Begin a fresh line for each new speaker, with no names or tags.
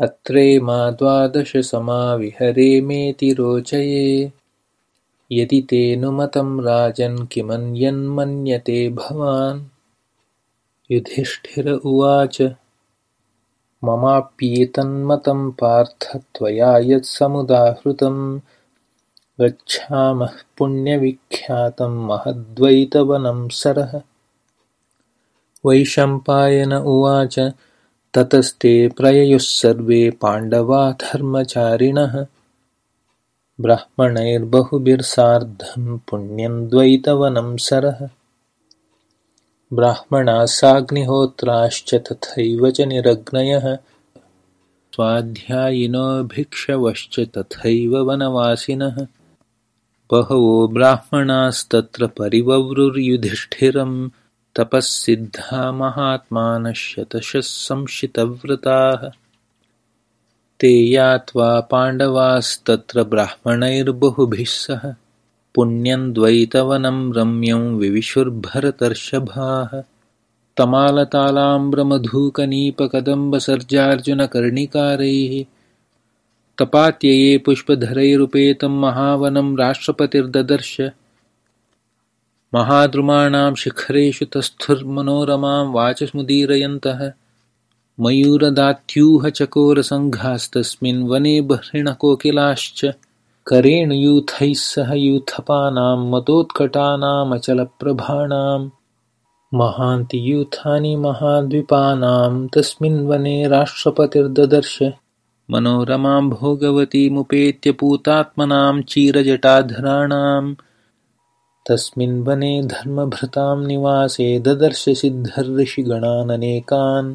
अत्रे मा द्वादशसमाविहरेमेति रोचये यदि तेऽनुमतं राजन् किमन्यन्मन्यते भवान्? युधिष्ठिर उवाच ममाप्येतन्मतं पार्थ त्वया यत्समुदाहृतं गच्छामः पुण्यविख्यातं महद्वैतवनं सरः। वैशम्पायन उवाच ततस्ते प्रययुः सर्वे पाण्डवा धर्मचारिणः। ब्राह्मणैर्बहुभिर्सार्धं पुण्यं द्वैतवनं सरः। ब्राह्मणाः साग्निहोत्राश्च तथैव च निरग्नयः। स्वाध्यायिनो भिक्षवश्च तथैव वनवासिनः। बहवो ब्राह्मणास्तत्र परिवव्रुर्युधिष्ठिरं तपःसिद्धा महात्मानः शतशः संशितव्रताः। ते यात्वा पाण्डवास्तत्र ब्राह्मणैर्बहुभिः सह पुण्यं द्वैतवनं रम्यं विविशुर्भरतर्षभाः। तमालतालाम्रमधुकनीपकदम्बसर्जार्जुनकर्णिकारैः तपात्यये पुष्पधरैरुपेतं महावनं राष्ट्रपतिर्ददर्श महाद्रुमाणां शिखरेषु तस्थुर्मनोरमां वाचमुदीरयन्तः मयूरदात्यूहचकोरसङ्घास्तस्मिन् वने बर्हिणकोकिलाश्च करेणुयूथैः सह यूथपानां मतोत्कटानामचलप्रभाणां महान्ति यूथानि महाद्विपानां तस्मिन् वने राष्ट्रपतिर्ददर्श मनोरमां भोगवतीमुपेत्य पूतात्मनां चिरजटाधराणां तस्मिन् वने धर्मभृतां निवासे ददर्श सिद्धर्षिगणाननेकान्